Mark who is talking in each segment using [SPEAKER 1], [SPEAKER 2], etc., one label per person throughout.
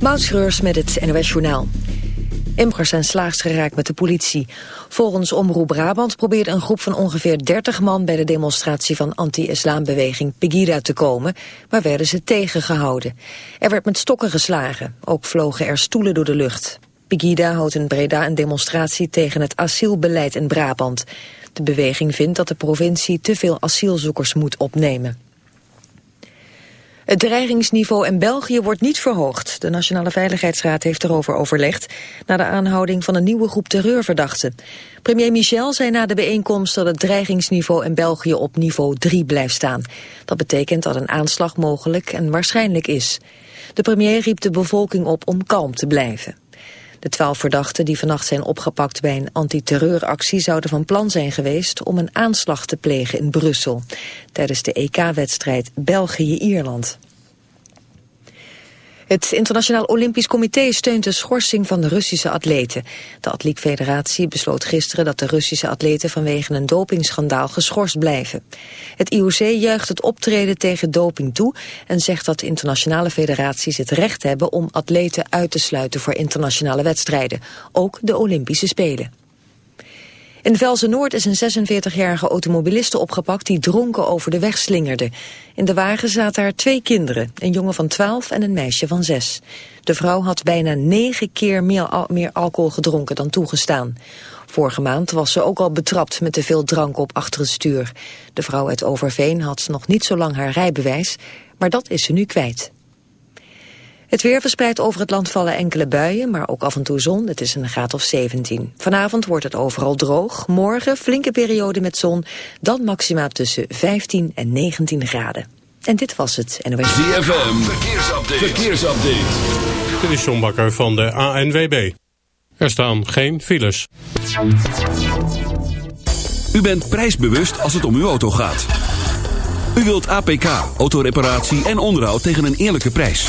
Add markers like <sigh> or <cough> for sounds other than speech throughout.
[SPEAKER 1] Moutschreurs met het NOS Journaal. Imgers zijn slaags geraakt met de politie. Volgens Omroep Brabant probeerde een groep van ongeveer 30 man... bij de demonstratie van anti-islambeweging Pegida te komen... maar werden ze tegengehouden. Er werd met stokken geslagen. Ook vlogen er stoelen door de lucht. Pegida houdt in Breda een demonstratie tegen het asielbeleid in Brabant. De beweging vindt dat de provincie te veel asielzoekers moet opnemen. Het dreigingsniveau in België wordt niet verhoogd. De Nationale Veiligheidsraad heeft erover overlegd... na de aanhouding van een nieuwe groep terreurverdachten. Premier Michel zei na de bijeenkomst dat het dreigingsniveau in België op niveau 3 blijft staan. Dat betekent dat een aanslag mogelijk en waarschijnlijk is. De premier riep de bevolking op om kalm te blijven. De twaalf verdachten die vannacht zijn opgepakt bij een antiterreuractie zouden van plan zijn geweest om een aanslag te plegen in Brussel tijdens de EK-wedstrijd België-Ierland. Het Internationaal Olympisch Comité steunt de schorsing van de Russische atleten. De Atletiekfederatie besloot gisteren dat de Russische atleten vanwege een dopingschandaal geschorst blijven. Het IOC juicht het optreden tegen doping toe en zegt dat internationale federaties het recht hebben om atleten uit te sluiten voor internationale wedstrijden, ook de Olympische Spelen. In Velzen-Noord is een 46-jarige automobiliste opgepakt die dronken over de weg slingerde. In de wagen zaten haar twee kinderen, een jongen van 12 en een meisje van 6. De vrouw had bijna negen keer meer, meer alcohol gedronken dan toegestaan. Vorige maand was ze ook al betrapt met te veel drank op achter het stuur. De vrouw uit Overveen had nog niet zo lang haar rijbewijs, maar dat is ze nu kwijt. Het weer verspreidt over het land vallen enkele buien, maar ook af en toe zon. Het is een graad of 17. Vanavond wordt het overal droog. Morgen flinke periode met zon. Dan maxima tussen 15 en 19 graden. En dit was het NOS.
[SPEAKER 2] ZFM, verkeersupdate. verkeersupdate.
[SPEAKER 3] Dit is John Bakker van de ANWB. Er staan geen files.
[SPEAKER 2] U bent prijsbewust als het om uw auto gaat. U wilt APK, autoreparatie en onderhoud tegen een eerlijke prijs.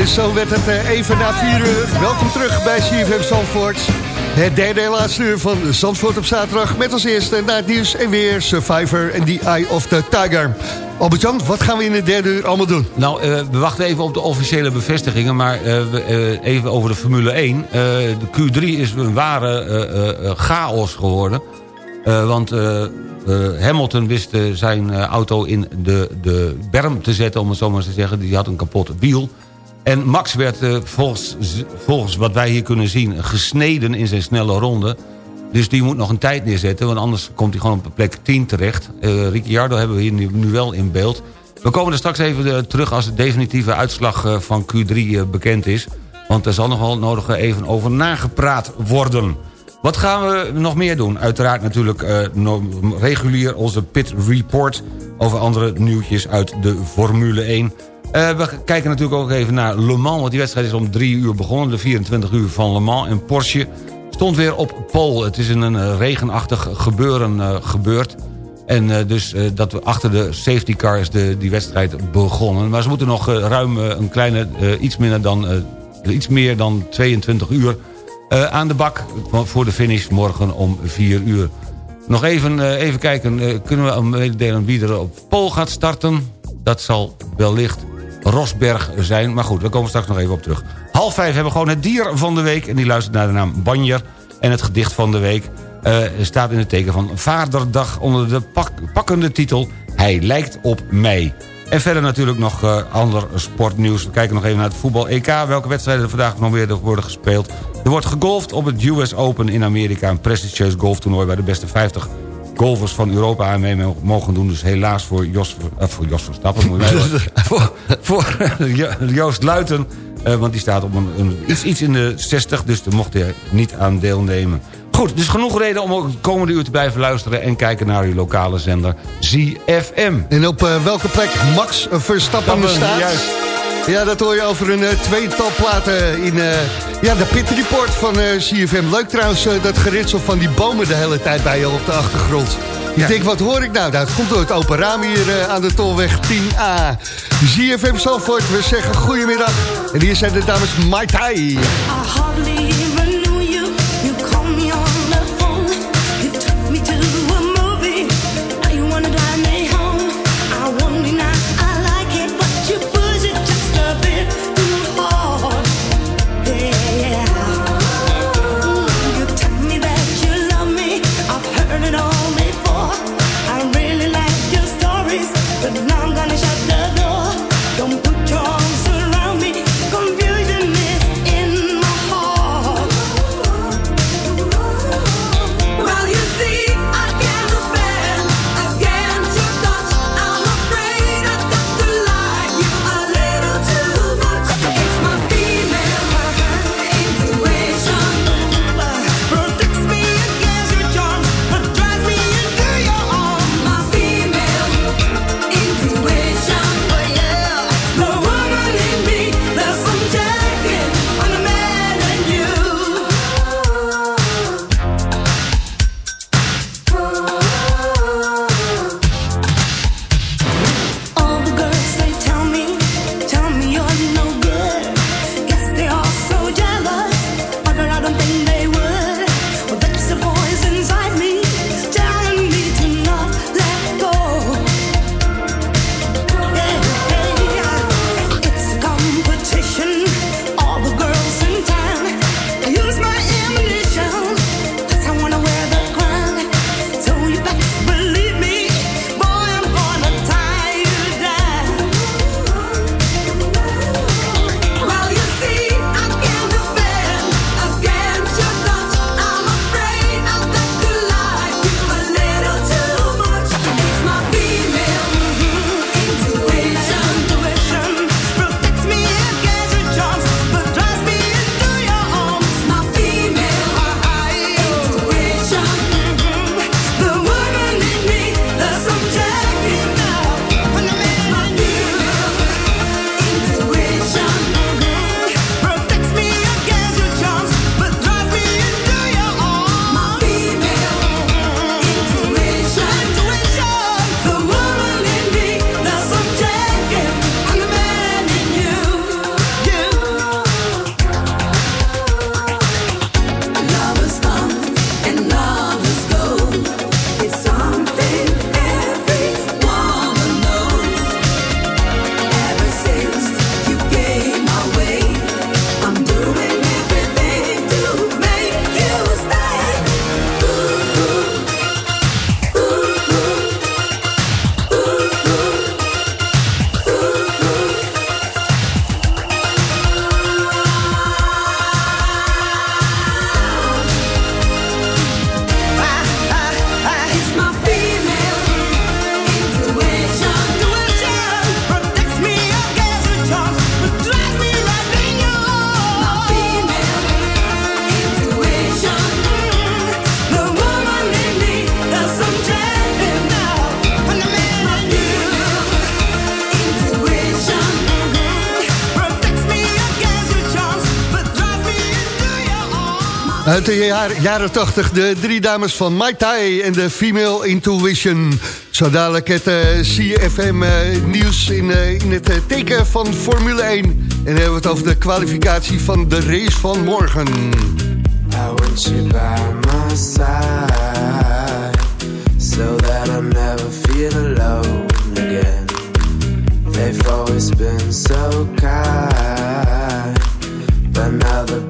[SPEAKER 4] En zo werd het eh, even na 4 uur. Welkom terug bij CFM Zandvoort. Het derde en laatste uur van Zandvoort op zaterdag. Met als eerste na het nieuws en weer Survivor en The Eye of the Tiger. Albert-Jan, wat gaan we in het derde uur allemaal doen?
[SPEAKER 5] Nou, uh, we wachten even op de officiële bevestigingen... maar uh, even over de Formule 1. de Q3 is een ware chaos geworden. want Hamilton wist zijn auto in de, de berm te zetten... om het zo maar te zeggen. Die had een kapot wiel... En Max werd uh, volgens, volgens wat wij hier kunnen zien gesneden in zijn snelle ronde. Dus die moet nog een tijd neerzetten, want anders komt hij gewoon op plek 10 terecht. Uh, Ricciardo hebben we hier nu, wel in beeld. We komen er straks even uh, terug als de definitieve uitslag van Q3 bekend is. Want er zal nog wel nodig even over nagepraat worden. Wat gaan we nog meer doen? Uiteraard natuurlijk regulier onze pit report... over andere nieuwtjes uit de Formule 1... Uh, we kijken natuurlijk ook even naar Le Mans... want die wedstrijd is om drie uur begonnen. De 24 uur van Le Mans. En Porsche stond weer op pole. Het is in een regenachtig gebeuren uh, gebeurd. En dus dat we achter de safety car is de, die wedstrijd begonnen. Maar ze moeten nog ruim een kleine, iets, minder dan, iets meer dan 22 uur aan de bak... voor de finish morgen om 4 uur. Nog even, even kijken, kunnen we mededelen wie er op pole gaat starten? Dat zal wellicht Rosberg zijn. Maar goed, daar komen we straks nog even op terug. Half vijf hebben we gewoon het dier van de week. En die luistert naar de naam Banjer. En het gedicht van de week uh, staat in het teken van Vaderdag... onder de pak pakkende titel Hij lijkt op mij. En verder natuurlijk nog uh, ander sportnieuws. We kijken nog even naar het voetbal-EK. Welke wedstrijden er vandaag nog weer worden gespeeld. Er wordt gegolfd op het US Open in Amerika. Een prestigieus golftoernooi bij de beste 50 golfers van Europa aan mee mogen doen. Dus helaas voor Jos, uh, voor Jos Verstappen, moet je <laughs> voor, voor Joost Luiten. Uh, want die staat op een, een, iets, iets in de 60, dus daar mocht hij niet aan deelnemen. Goed, dus genoeg reden om ook de komende uur te blijven luisteren... en kijken naar uw lokale zender ZFM.
[SPEAKER 4] En op uh, welke plek Max Verstappen staat? Juist. Ja, dat hoor je over een uh, tweetal platen in uh, ja, de Pit Report van uh, CFM. Leuk trouwens, dat geritsel van die bomen de hele tijd bij je op de achtergrond. Ja. Ik denk, wat hoor ik nou? Nou, het komt door het open raam hier aan de Tolweg 10A. CFM Zalvoort, we zeggen goedemiddag. En hier zijn de dames Mai Tai. De jaren, jaren 80, de drie dames van Mai Tai en de Female Intuition. Zo dadelijk het eh, CFM eh, nieuws in, eh, het teken van Formule 1. En hebben we het over de kwalificatie van de race van morgen.
[SPEAKER 6] I want you by my side So that I never feel alone again They've always been so kind But now they've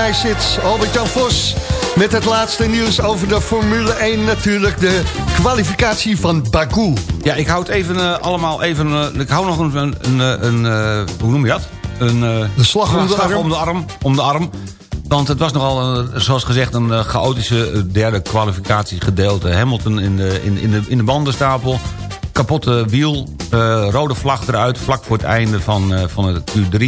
[SPEAKER 4] Mij zit. Albert-Jan Vos met het laatste nieuws over de Formule 1 natuurlijk. De kwalificatie van Baku.
[SPEAKER 5] Ja, ik hou het even eh, allemaal even... eh, ik hou nog een... een, een, eh, hoe noem je dat? Een,
[SPEAKER 4] De slag om de arm.
[SPEAKER 5] om de arm. Om de arm. Want het was nogal, zoals gezegd, een chaotische derde kwalificatiegedeelte. Hamilton in de, in, in de, in de bandenstapel. Kapotte wiel. rode vlag eruit vlak voor het einde van, van het Q3.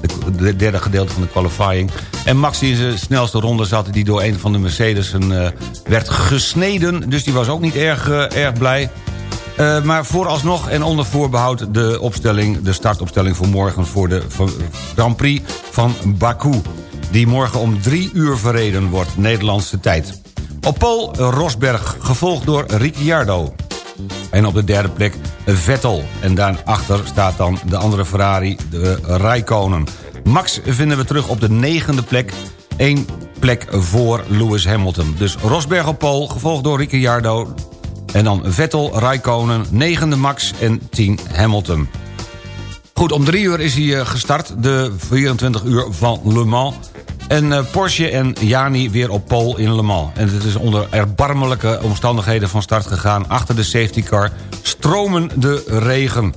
[SPEAKER 5] De, de derde gedeelte van de qualifying. En Max die in zijn snelste ronde zat... die door een van de Mercedes eh, werd gesneden. Dus die was ook niet erg, eh, erg blij. Eh, maar vooralsnog en onder voorbehoud de opstelling, de startopstelling voor morgen... voor de Grand Prix van Baku. Die morgen om drie uur verreden wordt, Nederlandse tijd. Op Paul Rosberg, gevolgd door Ricciardo. En op de derde plek Vettel. En daarachter staat dan de andere Ferrari, de Rijkonen. Max vinden we terug op de negende plek. Eén plek voor Lewis Hamilton. Dus Rosberg op pole, gevolgd door Ricciardo. En dan Vettel, Rijkonen, negende Max en 10 Hamilton. Goed, om drie uur is hij eh, gestart, de 24 uur van Le Mans. En eh, Porsche en Jani weer op pole in Le Mans. En het is onder erbarmelijke omstandigheden van start gegaan. Achter de safety car stromen de regen.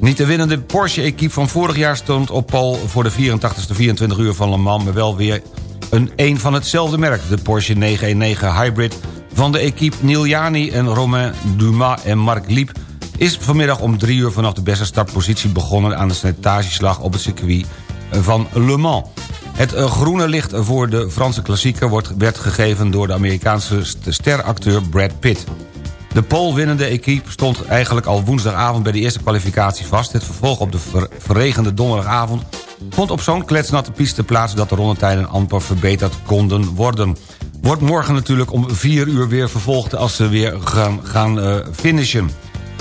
[SPEAKER 5] Niet de winnende Porsche-equipe van vorig jaar stond op pole... voor de 84ste 24 uur van Le Mans... maar wel weer een een van hetzelfde merk. De Porsche 911 Hybrid van de equipe Neil Jani en Romain Dumas en Marc Liep... is vanmiddag om drie uur vanaf de beste startpositie begonnen... aan de slijtageslag op het circuit van Le Mans. Het eh, groene licht voor de Franse klassieker wordt, werd gegeven... door de Amerikaanse steracteur Brad Pitt. De poolwinnende equipe stond eigenlijk al woensdagavond... bij de eerste kwalificatie vast. Het vervolg op de ver verregende donderdagavond... vond op zo'n kletsnatte piste plaats... dat de rondetijden amper verbeterd konden worden. Wordt morgen natuurlijk om vier uur weer vervolgd... als ze weer gaan, gaan uh, finishen.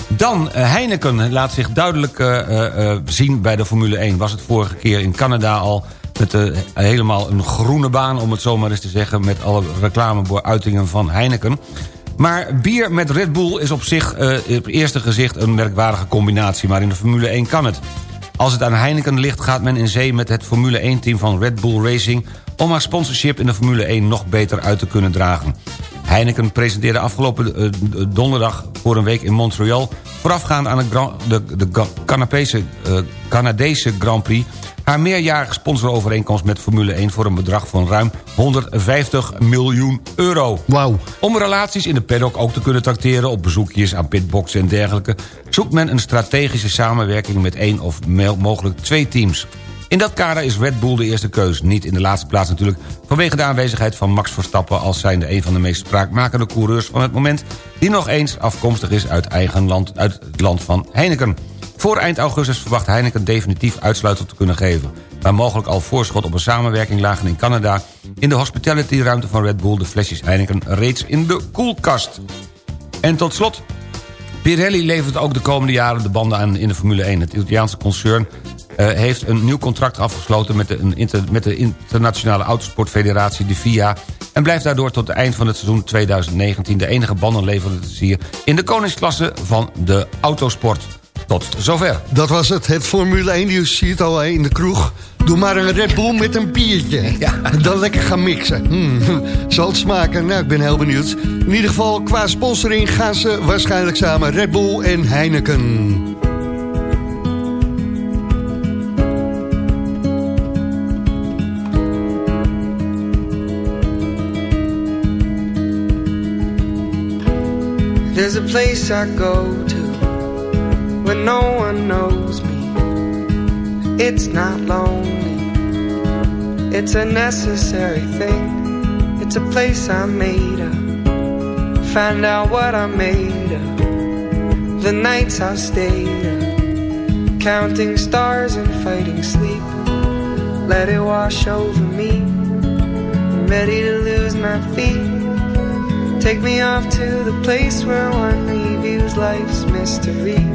[SPEAKER 5] Dan uh, Heineken laat zich duidelijk uh, zien bij de Formule 1. Was het vorige keer in Canada al met helemaal een groene baan... om het zomaar eens te zeggen, met alle reclameuitingen van Heineken. Maar bier met Red Bull is op zich uh, op eerste gezicht een merkwaardige combinatie... maar in de Formule 1 kan het. Als het aan Heineken ligt gaat men in zee met het Formule 1-team van Red Bull Racing... om haar sponsorship in de Formule 1 nog beter uit te kunnen dragen. Heineken presenteerde afgelopen uh, donderdag voor een week in Montreal... voorafgaand aan de, de, uh, Canadese Grand Prix haar meerjarige sponsorovereenkomst met Formule 1... voor een bedrag van ruim 150 miljoen euro.
[SPEAKER 4] Wauw.
[SPEAKER 5] Om relaties in de paddock ook te kunnen tracteren... op bezoekjes aan pitboxen en dergelijke... zoekt men een strategische samenwerking met één of mogelijk twee teams. In dat kader is Red Bull de eerste keus. Niet in de laatste plaats natuurlijk vanwege de aanwezigheid van Max Verstappen... als zijnde een van de meest spraakmakende coureurs van het moment... die nog eens afkomstig is uit eigen land, uit het land van Heineken. Voor eind augustus verwacht Heineken definitief uitsluiting te kunnen geven. Waar mogelijk al voorschot op een samenwerking lagen in Canada... in de hospitality-ruimte van Red Bull de flesjes Heineken reeds in de koelkast. En tot slot, Pirelli levert ook de komende jaren de banden aan in de Formule 1. Het Italiaanse concern uh, heeft een nieuw contract afgesloten... Met de, met de internationale autosportfederatie, de FIA... en blijft daardoor tot het eind van het seizoen 2019... de enige bandenleverancier in de koningsklasse van de autosport. Tot zover.
[SPEAKER 4] Dat was het, het Formule 1 nieuws. Zie het al in de kroeg. Doe maar een Red Bull met een biertje. <laughs> Ja. En dan lekker gaan mixen. Hmm. <laughs> Zal het smaken? Nou, ik ben heel benieuwd. In ieder geval, qua sponsoring gaan ze waarschijnlijk samen Red Bull en Heineken.
[SPEAKER 7] There's a place I go to when no one knows me. It's not lonely, it's a necessary thing. It's a place I made up. Find out what I made of. The nights I've stayed up, counting stars and fighting sleep. Let it wash over me. I'm ready to lose my feet. Take me off to the place where one reviews life's mystery.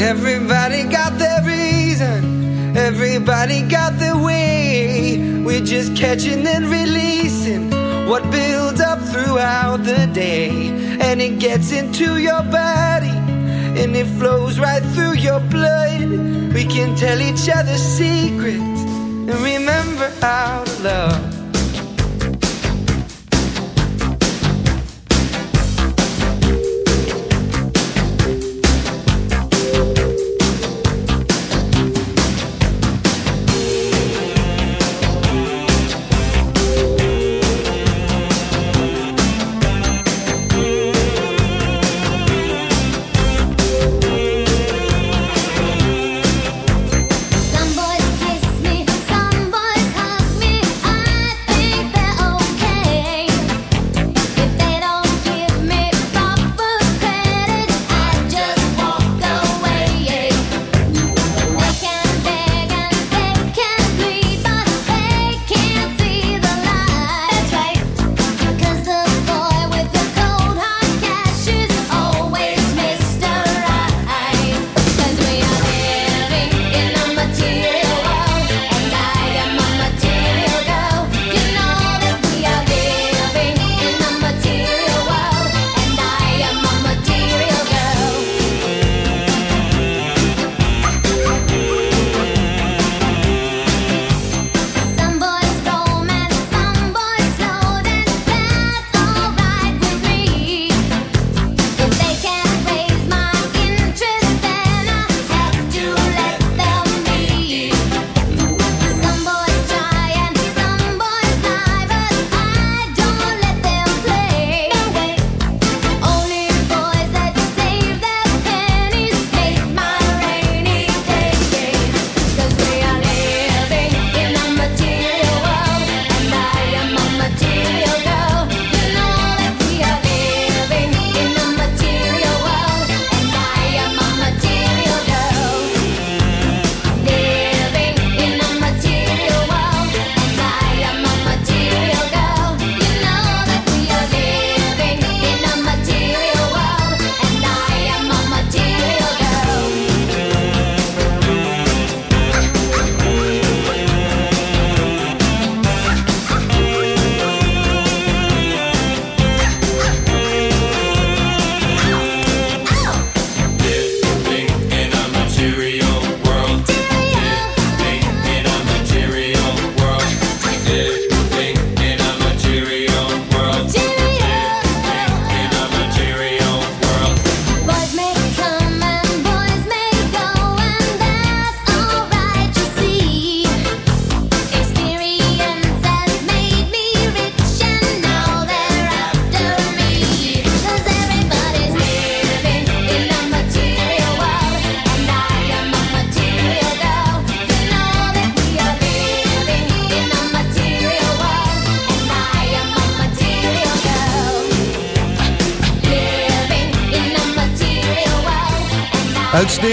[SPEAKER 8] Everybody got their reason. Everybody got their way. We're just catching and releasing what builds up throughout the day. And it gets into your body. And it flows right through your blood. We can tell each other secrets. And remember how to love.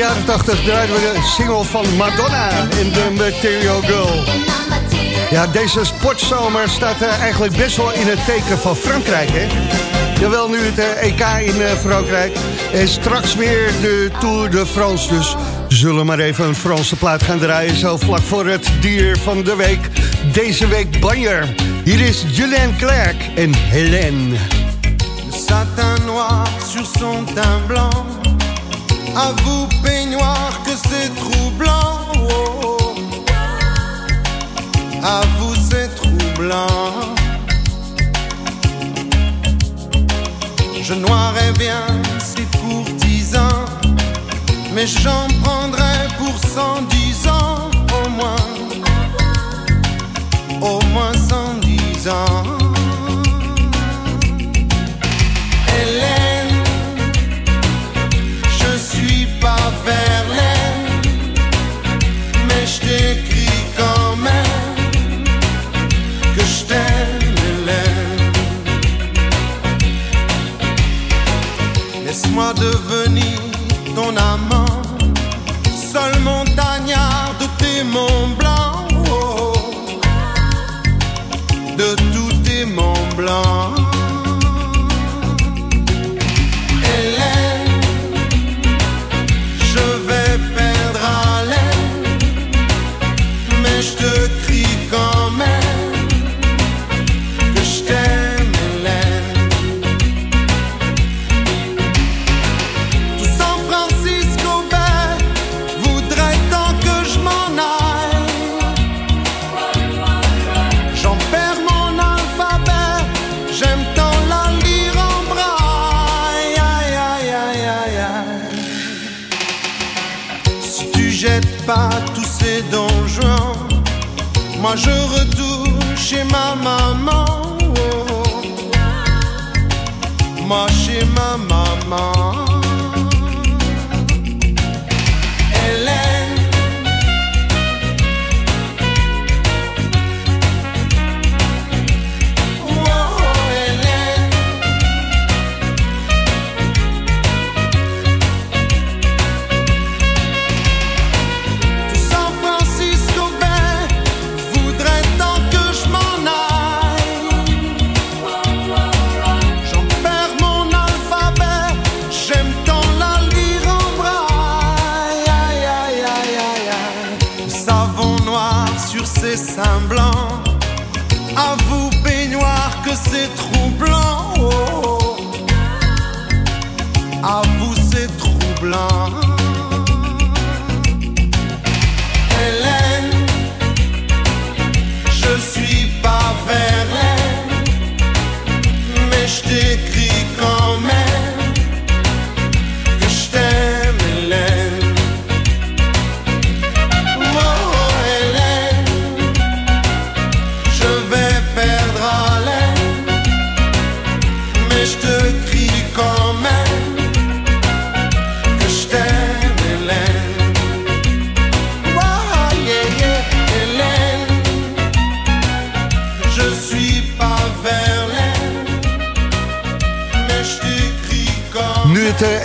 [SPEAKER 4] Jaren 80 draaiden we de single van Madonna in The Material Girl. Ja, deze sportzomer staat eh, eigenlijk best wel in het teken van Frankrijk, hè? Jawel, nu het eh, EK in eh, Frankrijk. En straks weer de Tour de France. Dus zullen maar even een Franse plaat gaan draaien. Zo vlak voor het dier van de week. Deze week Banjer. Hier is Julien Clerc en Hélène.
[SPEAKER 6] Le satin noir sur son teint blanc. À vous, peignoir, que c'est troublant. oh. À vous, c'est troublant. Je noirais bien ces courtisans, mais j'en prendrais pour cent dix ans au moins. Au moins cent dix ans. Hélène,
[SPEAKER 9] j'écris quand même que je t'aime, Hélène. Laisse-moi
[SPEAKER 6] devenir ton amant.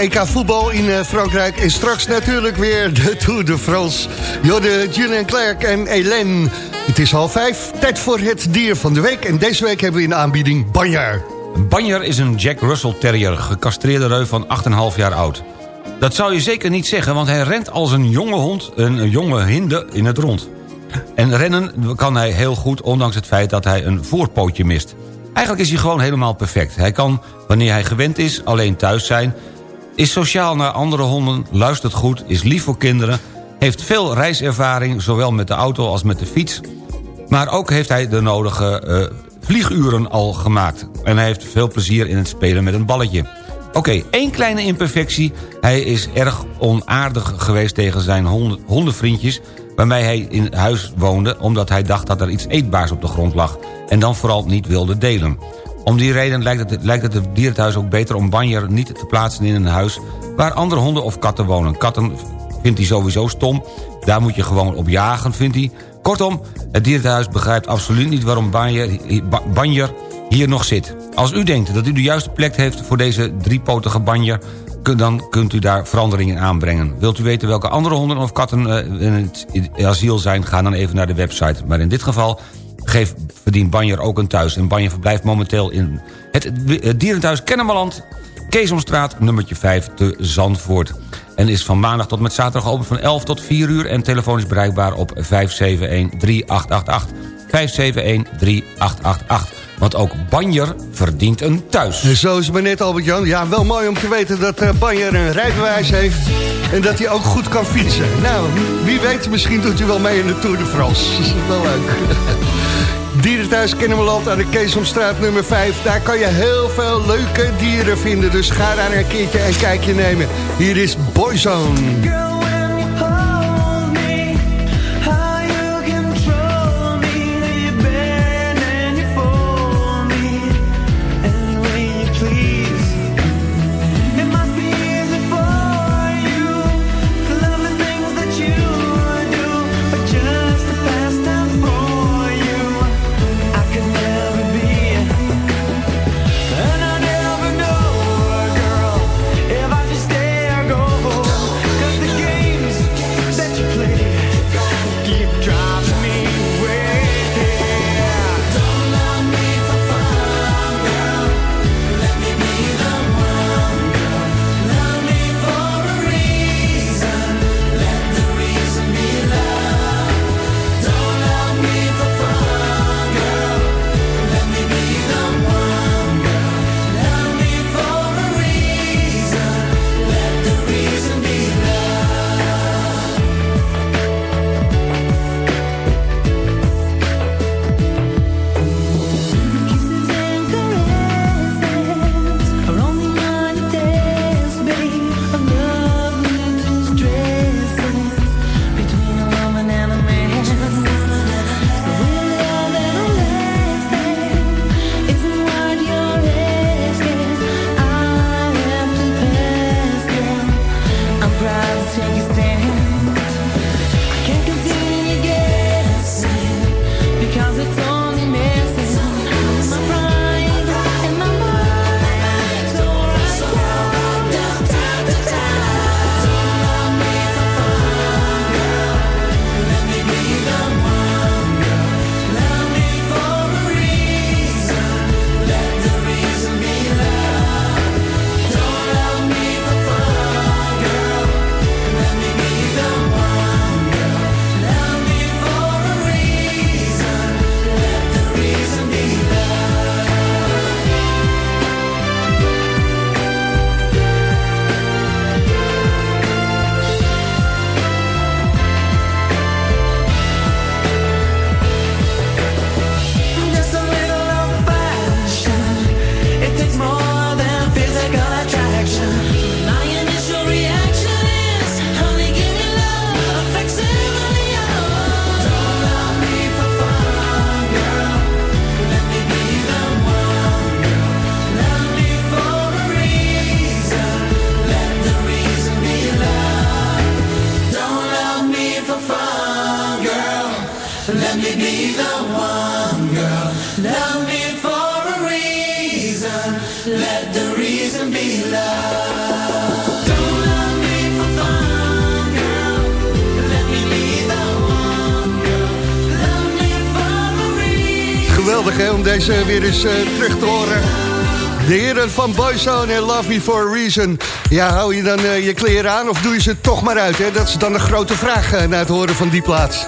[SPEAKER 6] EK voetbal in eh, Frankrijk en straks natuurlijk weer de Tour de France. Jorde, Julien Clerc en Hélène. Het is half vijf, tijd voor het dier van de week. En deze week hebben we in de aanbieding Banjaar.
[SPEAKER 5] Banjer is een Jack Russell Terrier, gecastreerde reu van 8,5 jaar oud. Dat zou je zeker niet zeggen, want hij rent als een jonge hond, een jonge hinde in het rond. En rennen kan hij heel goed, ondanks het feit dat hij een voorpootje mist. Eigenlijk is hij gewoon helemaal perfect. Hij kan, wanneer hij gewend is, alleen thuis zijn... is sociaal naar andere honden, luistert goed, is lief voor kinderen... heeft veel reiservaring, zowel met de auto als met de fiets... maar ook heeft hij de nodige eh, vlieguren al gemaakt. En hij heeft veel plezier in het spelen met een balletje. Oké, één kleine imperfectie. Hij is erg onaardig geweest tegen zijn honden, hondenvriendjes... waarmee hij in huis woonde... omdat hij dacht dat er iets eetbaars op de grond lag... en dan vooral niet wilde delen. Om die reden lijkt het, lijkt het dierenthuis ook beter om banjer niet te plaatsen in een huis... waar andere honden of katten wonen. Katten vindt hij sowieso stom. Daar moet je gewoon op jagen, vindt hij. Kortom, het dierenthuis begrijpt absoluut niet waarom Banjer, Ba- Banjer hier nog zit. Als u denkt dat u de juiste plek heeft voor deze driepotige Banjer... dan kunt u daar veranderingen aanbrengen. Wilt u weten welke andere honden of katten eh, in het asiel zijn... ga dan even naar de website. Maar in dit geval geeft, verdient Banjer ook een thuis. En Banjer verblijft momenteel in het, het dierenthuis Kennemerland... Keesomstraat, nummertje 5 te Zandvoort. En is van maandag tot met zaterdag open van 11 tot 4 uur... en telefonisch bereikbaar op 571-3888. 571-3888. Want ook Banjer verdient een thuis.
[SPEAKER 6] Zo is het maar net, Albert-Jan. Ja, wel mooi om te weten dat eh, Banjer een rijbewijs heeft... en dat hij ook goed kan fietsen. Nou, wie weet, misschien doet hij wel mee in de Tour de France. <laughs> Dat is wel leuk. Dierenthuis Kennemerland aan de Keesomstraat nummer 5. Daar kan je heel veel leuke dieren vinden. Dus ga daar een keertje een kijkje nemen. Hier is Boyzone.
[SPEAKER 10] om deze weer eens eh, terug te horen. De heren van Boyzone en Love Me For A Reason. Ja, hou je dan eh, je kleren aan of doe je ze toch maar uit? Hè? Dat is dan de grote vraag uh, na het horen van die plaats.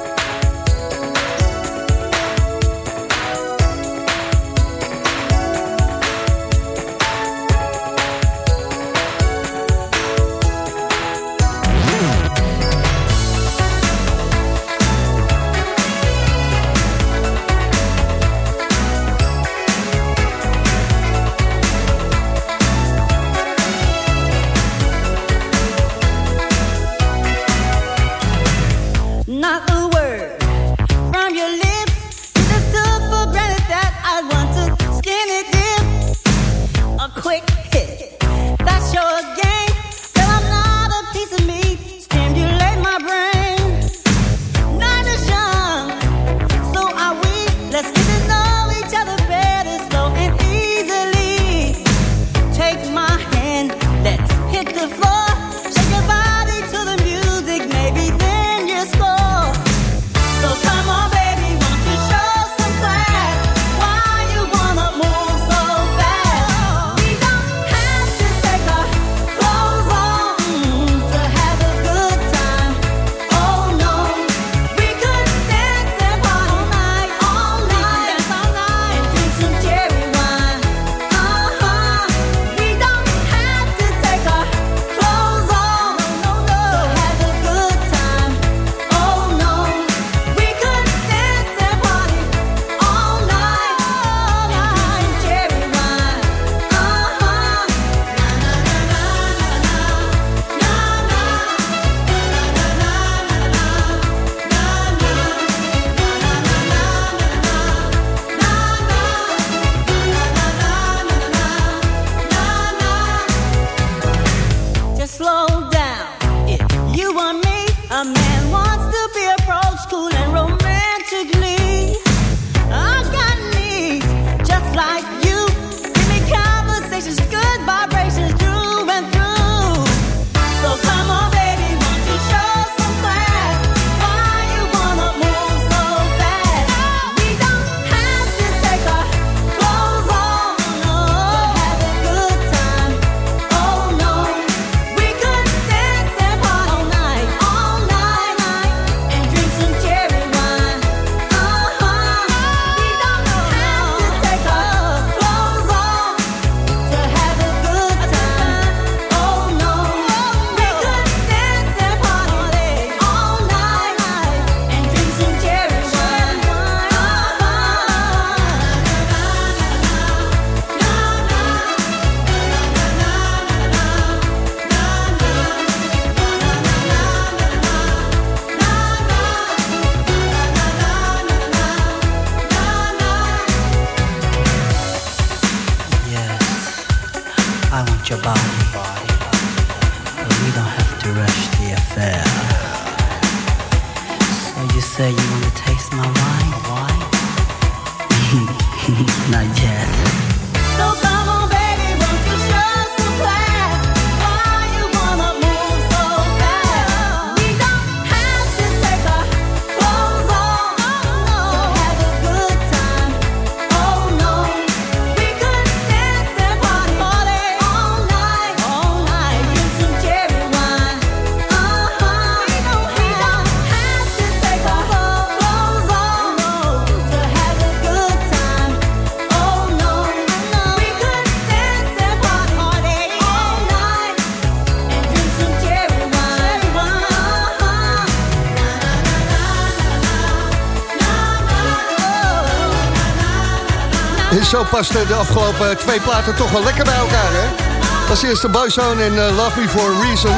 [SPEAKER 10] zo de afgelopen twee platen toch wel lekker bij elkaar, hè? Als eerste Boyzone en eh, Love Me For A Reason.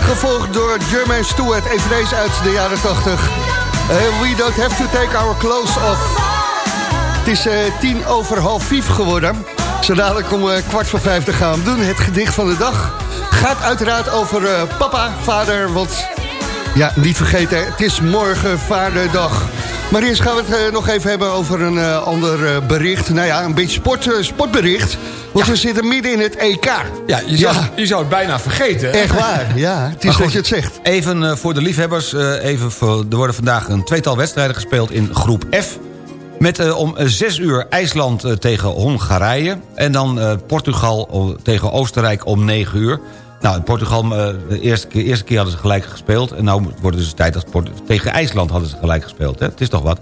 [SPEAKER 10] Gevolgd door Jermaine Stewart, eveneens uit de jaren 80. Eh, We don't have to take our clothes off. Het is eh, tien over half vijf geworden. Zo dadelijk om kwart voor vijf te gaan doen. Het gedicht van de dag gaat uiteraard over papa, vader. Want ja, niet vergeten, het is morgen vaderdag.
[SPEAKER 4] Maar eerst gaan we het eh, nog even hebben over een eh, ander eh, bericht. Nou ja, een beetje sport, sportbericht. Want we zitten midden in het EK.
[SPEAKER 5] Ja, je zou, je zou het bijna vergeten.
[SPEAKER 4] Echt waar, <laughs> ja. Het is
[SPEAKER 5] Maar
[SPEAKER 4] dat
[SPEAKER 5] goed,
[SPEAKER 4] je het zegt.
[SPEAKER 5] Even voor de liefhebbers. even voor, er worden vandaag een tweetal wedstrijden gespeeld in groep F. Met om 6 uur IJsland tegen Hongarije. En dan Portugal om- tegen Oostenrijk om 9 uur. Nou, in Portugal, eh, de eerste keer, eerste keer hadden ze gelijk gespeeld. En nu wordt het dus tijd dat Port- tegen IJsland hadden ze gelijk gespeeld. Hè? Het is toch wat.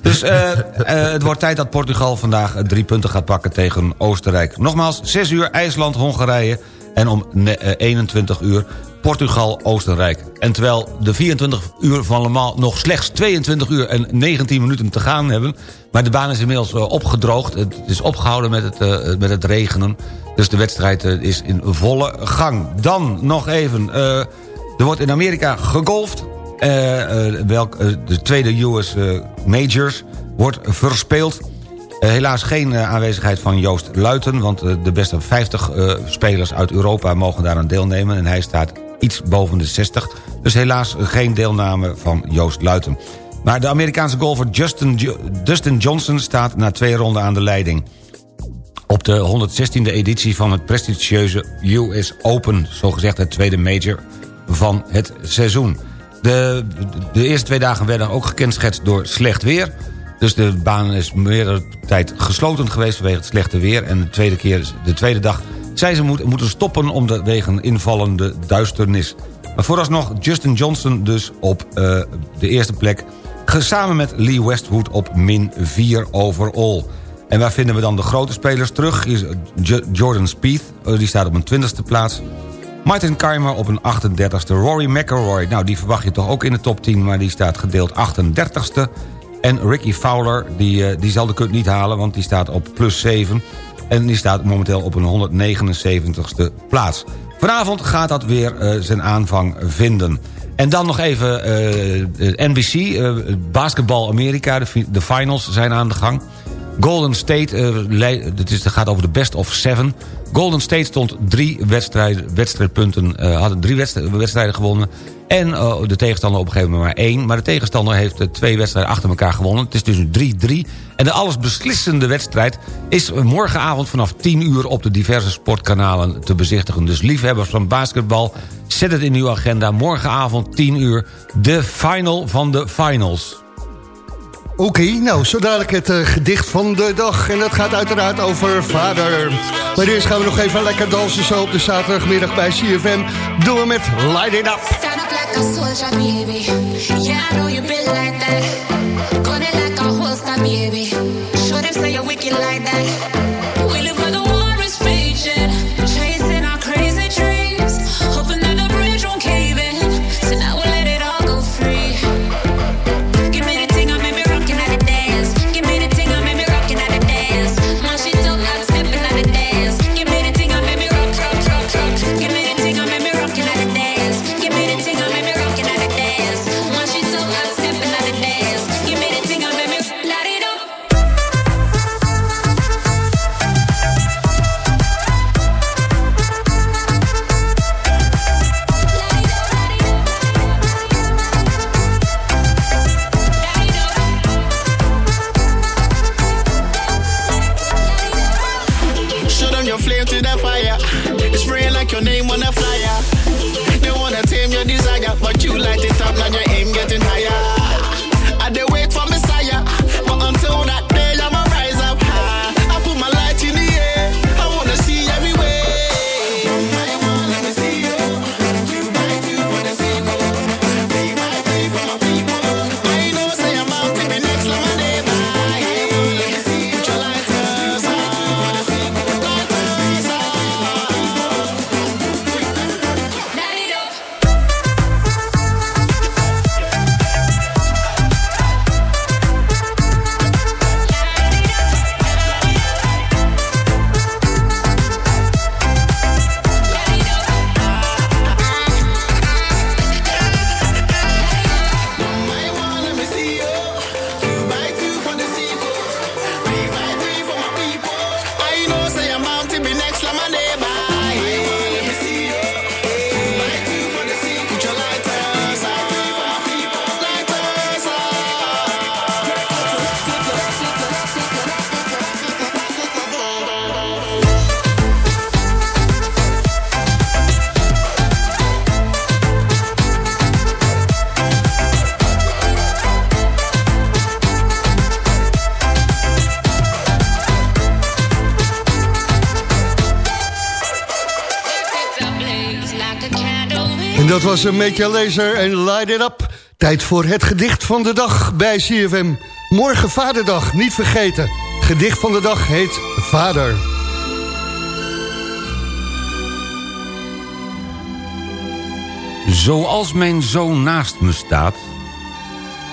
[SPEAKER 5] Dus eh, <laughs> eh, het wordt tijd dat Portugal vandaag drie punten gaat pakken tegen Oostenrijk. Nogmaals, 6 uur IJsland, Hongarije. En om ne- eh, 21 uur Portugal, Oostenrijk. En terwijl de 24 uur van Le Mans nog slechts 22 uur en 19 minuten te gaan hebben... maar de baan is inmiddels eh, opgedroogd. Het is opgehouden met het, eh, met het regenen. Dus de wedstrijd eh, is in volle gang. Dan nog even... er wordt in Amerika gegolfd. Welk, de tweede US Majors wordt verspeeld. Helaas geen aanwezigheid van Joost Luiten... want de beste 50 eh, spelers uit Europa mogen daaraan deelnemen... en hij staat iets boven de 60. Dus helaas geen deelname van Joost Luiten. Maar de Amerikaanse golfer Justin, Dustin Johnson staat na twee ronden aan de leiding op de 116e editie van het prestigieuze US Open... zogezegd het tweede major van het seizoen. De, de eerste twee dagen werden ook gekenschetst door slecht weer. Dus de baan is meerdere tijd gesloten geweest vanwege het slechte weer. En de tweede, keer, de tweede dag zijn ze moet, moeten stoppen om de wegen invallende duisternis. Maar vooralsnog Justin Johnson dus op eh, de eerste plek... samen met Lee Westwood op min 4 overall. En waar vinden we dan de grote spelers terug? Is J- Jordan Spieth, eh, die staat op een 20e plaats. Martin Keimer op een 38e. Rory McIlroy, nou die verwacht je toch ook in de top 10... maar die staat gedeeld 38e. En Ricky Fowler, die, eh, die zal de kut niet halen... want die staat op plus 7. En die staat momenteel op een 179e plaats. Vanavond gaat dat weer eh, zijn aanvang vinden. En dan nog even eh, de NBC, eh, basketbal Amerika, de, de finals zijn aan de gang. Golden State, eh, het, gaat over de best of seven. Golden State stond drie wedstrijd, wedstrijdpunten, eh, hadden drie wedst- wedstrijden gewonnen. En eh, de tegenstander op een gegeven moment maar één. Maar de tegenstander heeft eh, twee wedstrijden achter elkaar gewonnen. Het is dus nu 3-3. En de allesbeslissende wedstrijd is morgenavond vanaf 10 uur... op de diverse sportkanalen te bezichtigen. Dus liefhebbers van basketbal, zet het in uw agenda. Morgenavond 10 uur, de final van de finals.
[SPEAKER 4] Oké, nou, zo dadelijk het eh, gedicht van de dag. En dat gaat uiteraard over vader. Maar eerst gaan we nog even lekker dansen zo op de zaterdagmiddag bij CFM. Doen we met Light It Up.
[SPEAKER 11] Stand up
[SPEAKER 12] like a
[SPEAKER 4] was een beetje laser en light it up. Tijd voor het gedicht van de dag bij CFM. Morgen Vaderdag, niet vergeten. Gedicht van de dag heet Vader.
[SPEAKER 5] Zoals mijn zoon naast me staat...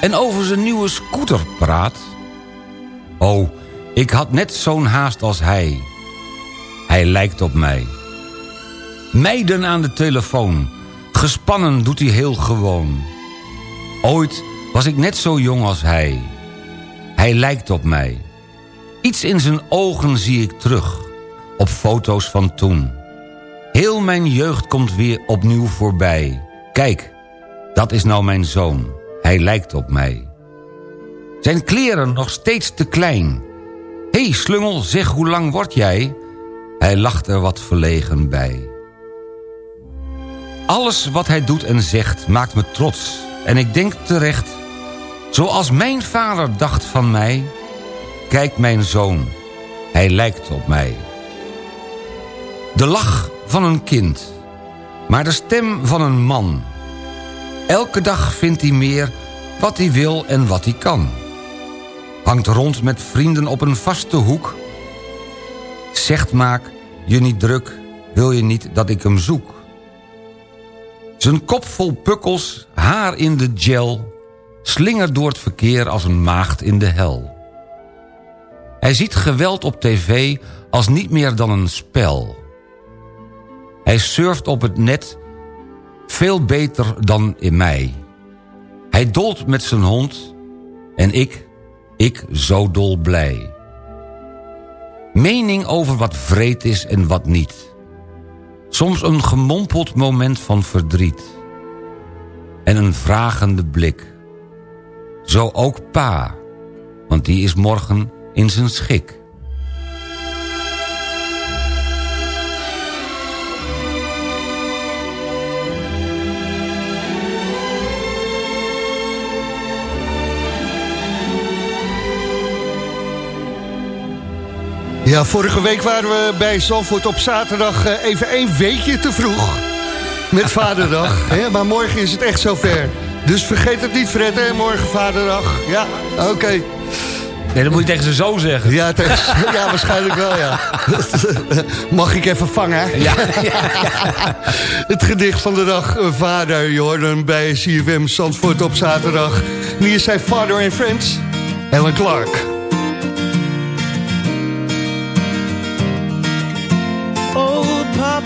[SPEAKER 5] en over zijn nieuwe scooter praat... Oh, ik had net zo'n haast als hij. Hij lijkt op mij. Meiden aan de telefoon. Gespannen doet hij heel gewoon. Ooit was ik net zo jong als hij. Hij lijkt op mij. Iets in zijn ogen zie ik terug. Op foto's van toen. Heel mijn jeugd komt weer opnieuw voorbij. Kijk, dat is nou mijn zoon. Hij lijkt op mij. Zijn kleren nog steeds te klein. Hé, hey, slungel, zeg hoe lang word jij? Hij lacht er wat verlegen bij. Alles wat hij doet en zegt maakt me trots. En ik denk terecht, zoals mijn vader dacht van mij... Kijk mijn zoon, hij lijkt op mij. De lach van een kind, maar de stem van een man. Elke dag vindt hij meer wat hij wil en wat hij kan. Hangt rond met vrienden op een vaste hoek. Zegt maak je niet druk, wil je niet dat ik hem zoek. Zijn kop vol pukkels, haar in de gel... slingert door het verkeer als een maagd in de hel. Hij ziet geweld op tv als niet meer dan een spel. Hij surft op het net veel beter dan in mij. Hij dolt met zijn hond en ik, ik zo dolblij. Mening over wat vreed is en wat niet. Soms een gemompeld moment van verdriet. En een vragende blik. Zo ook pa, want die is morgen in zijn schik.
[SPEAKER 4] Ja, vorige week waren we bij Zandvoort op zaterdag eh, even één weekje te vroeg. Met <laughs> Vaderdag. hè, maar morgen is het echt zover. Dus vergeet het niet, Fred, hè? Morgen Vaderdag. Ja, oké.
[SPEAKER 5] Nee, dat moet je tegen zijn zoon zeggen.
[SPEAKER 4] Ja, tegen- ja, waarschijnlijk wel, ja. <laughs> Mag ik even vangen? <laughs>
[SPEAKER 5] Ja,
[SPEAKER 4] Het gedicht van de dag, eh, Vader. Hem bij CFM Zandvoort op zaterdag. En hier zijn Father and Friends, Ellen Clark.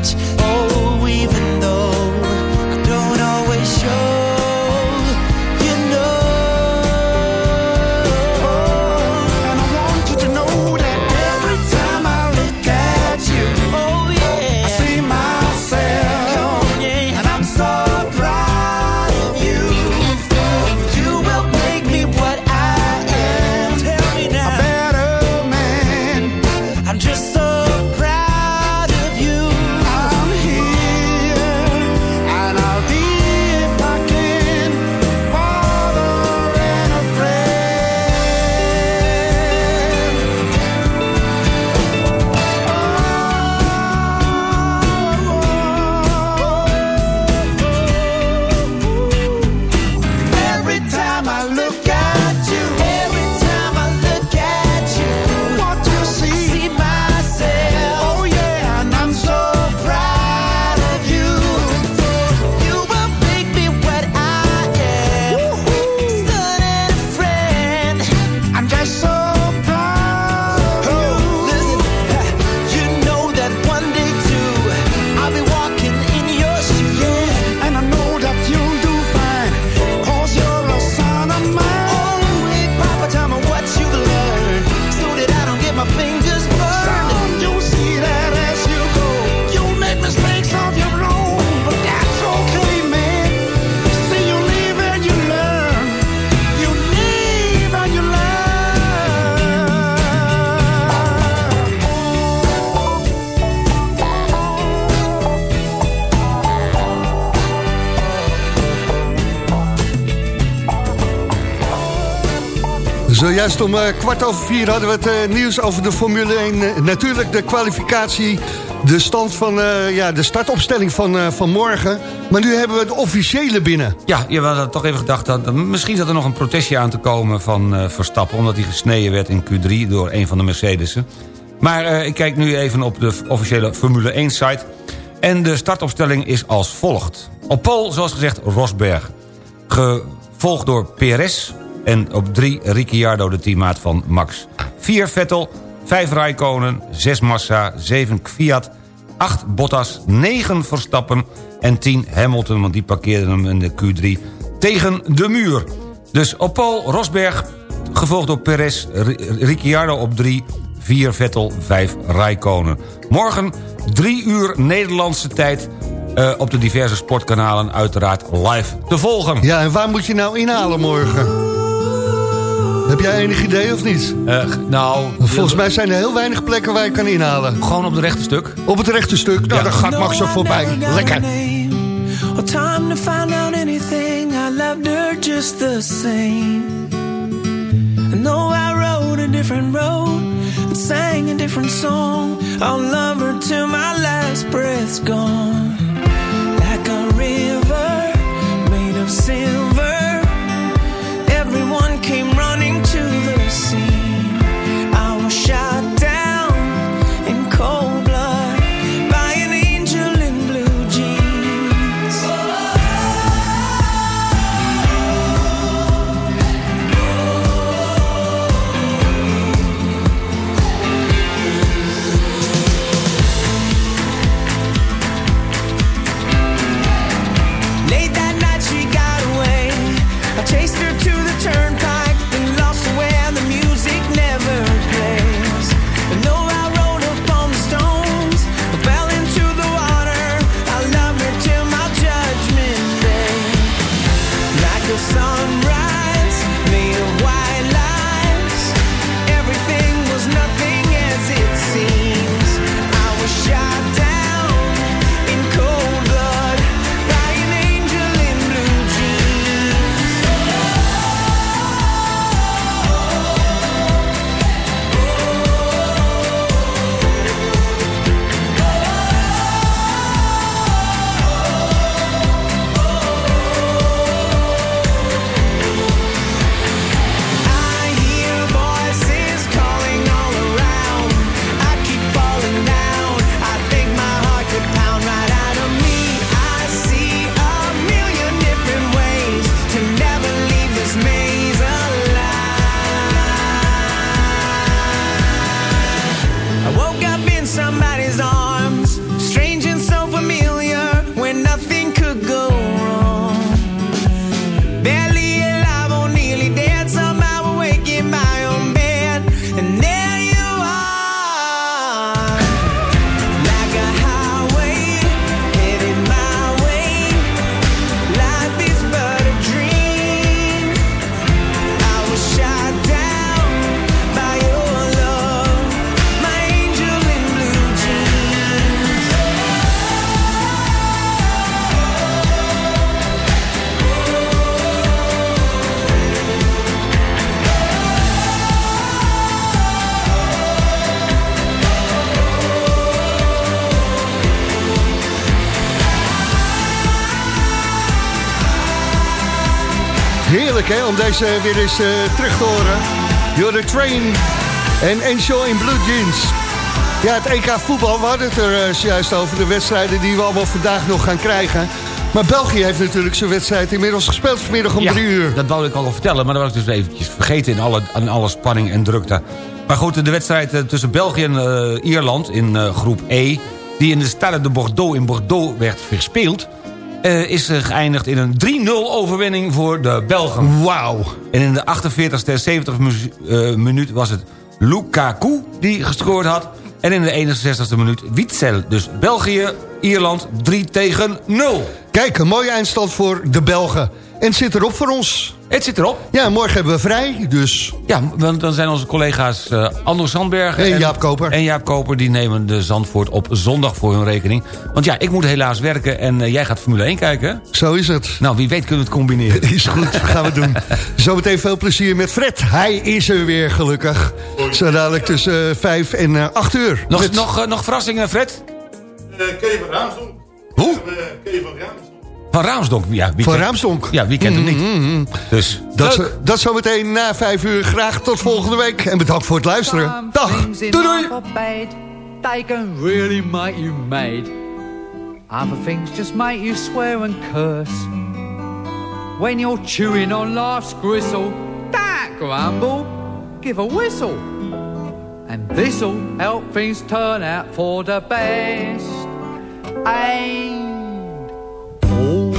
[SPEAKER 13] much. Oh,
[SPEAKER 4] Zojuist om eh, kwart over vier hadden we het eh, nieuws over de Formule 1. Eh, natuurlijk de kwalificatie, de stand van ja, de startopstelling van, van morgen. Maar nu hebben we de officiële binnen.
[SPEAKER 5] Ja, je had toch even gedacht dat misschien zat er nog een protestje aan te komen van eh, Verstappen... omdat hij gesneden werd in Q3 door een van de Mercedes'en. Maar ik kijk nu even op de officiële Formule 1-site... en de startopstelling is als volgt. Op pole, zoals gezegd, Rosberg. Gevolgd door Perez en op drie Ricciardo, de teammaat van Max. 4 Vettel, 5 Raikkonen, 6 Massa, 7 Fiat... 8 Bottas, 9 Verstappen en 10 Hamilton... want die parkeerde hem in de Q3 tegen de muur. Dus op Paul Rosberg, gevolgd door Perez, Ri- Ricciardo op 3... 4 Vettel, 5 Raikkonen. Morgen 3 uur Nederlandse tijd... eh, op de diverse sportkanalen uiteraard live te volgen.
[SPEAKER 4] Ja, en waar moet je nou inhalen morgen? Heb jij enig idee of niet?
[SPEAKER 5] nou...
[SPEAKER 4] Volgens mij zijn er heel weinig plekken waar je kan inhalen.
[SPEAKER 5] Gewoon op het rechte stuk?
[SPEAKER 4] Op het rechte stuk? Nou, dan gaat Max er voorbij. Lekker.
[SPEAKER 13] Or time to find out anything. I loved her just the same. I know I rode a different road and sang a different song. I'll love her till my last breath's gone. Like a river made of silver.
[SPEAKER 4] Hè, om deze weer eens eh, terug te horen. You're the Train en Angel in Blue Jeans. Ja, het EK voetbal, we hadden het er eh, juist over. De wedstrijden die we allemaal vandaag nog gaan krijgen. Maar België heeft natuurlijk zijn wedstrijd inmiddels gespeeld vanmiddag om
[SPEAKER 5] Ja,
[SPEAKER 4] drie uur.
[SPEAKER 5] dat wou ik al vertellen, maar dat was ik dus eventjes vergeten... in alle, in alle spanning en drukte. Maar goed, de wedstrijd eh, tussen België en Ierland in groep E... die in de Stade de Bordeaux in Bordeaux werd verspeeld... eh, is geëindigd in een 3-0 overwinning voor de Belgen.
[SPEAKER 4] Wauw.
[SPEAKER 5] En in de 48e en 70e mu- eh, minuut was het Lukaku die gescoord had... en in de 61e minuut Witzel. Dus België, Ierland 3 tegen 0.
[SPEAKER 4] Kijk, een mooie eindstand voor de Belgen. En het zit erop voor ons.
[SPEAKER 5] Het zit erop.
[SPEAKER 4] Ja, morgen hebben we vrij, dus...
[SPEAKER 5] Ja, want dan zijn onze collega's eh Anders Zandbergen...
[SPEAKER 4] En Jaap Koper.
[SPEAKER 5] En Jaap Koper, die nemen de Zandvoort op zondag voor hun rekening. Want ja, ik moet helaas werken en eh, jij gaat Formule 1 kijken.
[SPEAKER 4] Zo is het.
[SPEAKER 5] Nou, wie weet kunnen we het combineren.
[SPEAKER 4] Is goed, <laughs> gaan we doen. Zometeen veel plezier met Fred. Hij is er weer, gelukkig. Zo dadelijk tussen 5 en eh, 8 uur.
[SPEAKER 5] Nog,
[SPEAKER 4] Met-
[SPEAKER 5] nog, eh, nog verrassingen, Fred?
[SPEAKER 14] Kees van Raamsdonk.
[SPEAKER 4] Hoe?
[SPEAKER 14] Kees van Raamsdonk.
[SPEAKER 5] Van Raamsdonk. Ja, wie
[SPEAKER 4] Van
[SPEAKER 5] kent-
[SPEAKER 4] Raamsdonk.
[SPEAKER 5] Ja, wie kent hem niet?
[SPEAKER 4] Mm,
[SPEAKER 5] Dus,
[SPEAKER 4] Dat, zo, dat zometeen na 5 uur. Graag tot volgende week. En bedankt voor het luisteren. Dag.
[SPEAKER 15] Doei doei. They can really make you mad. Other things just make you swear and curse. When you're chewing on life's gristle, don't grumble, give a whistle. And this'll help things turn out for the best. And